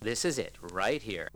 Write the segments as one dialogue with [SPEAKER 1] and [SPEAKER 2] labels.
[SPEAKER 1] This is it right here.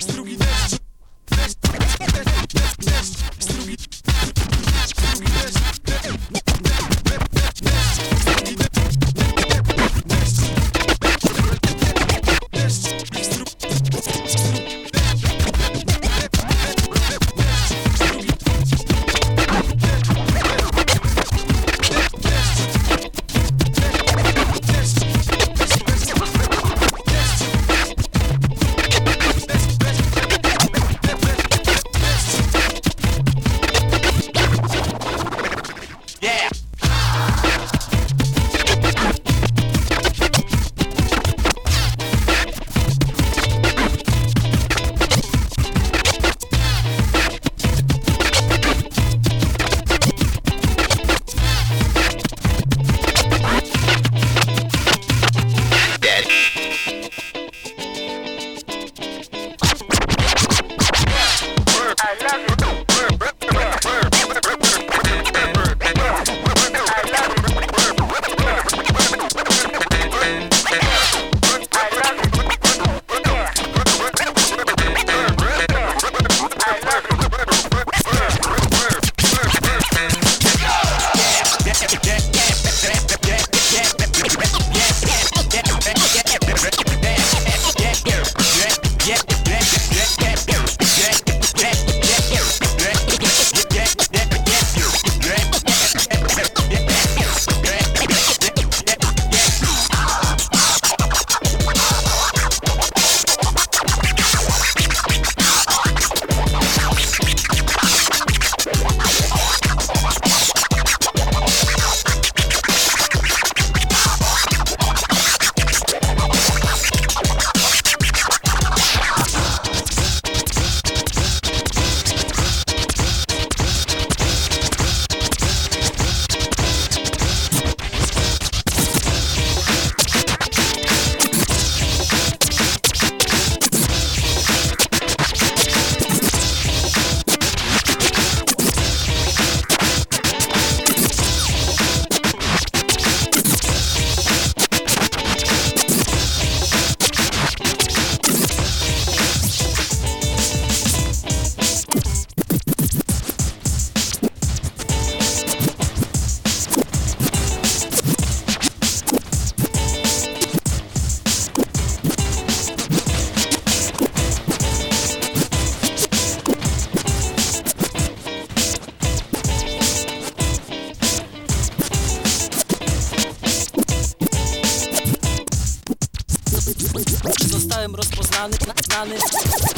[SPEAKER 2] Rozpoznany, na-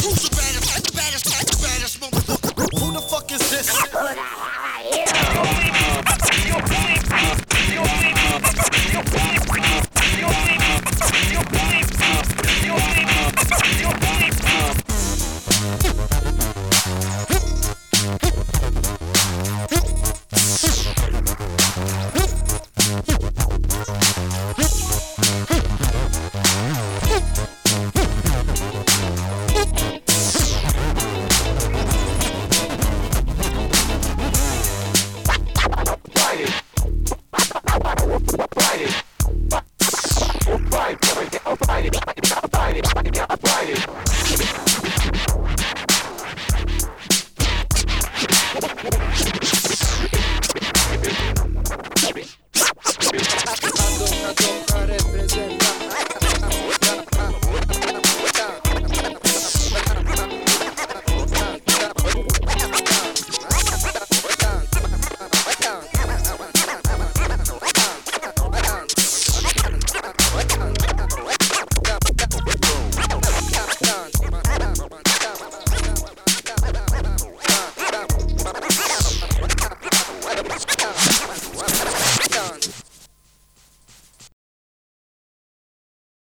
[SPEAKER 3] Who's the baddest, baddest? Who the fuck is this?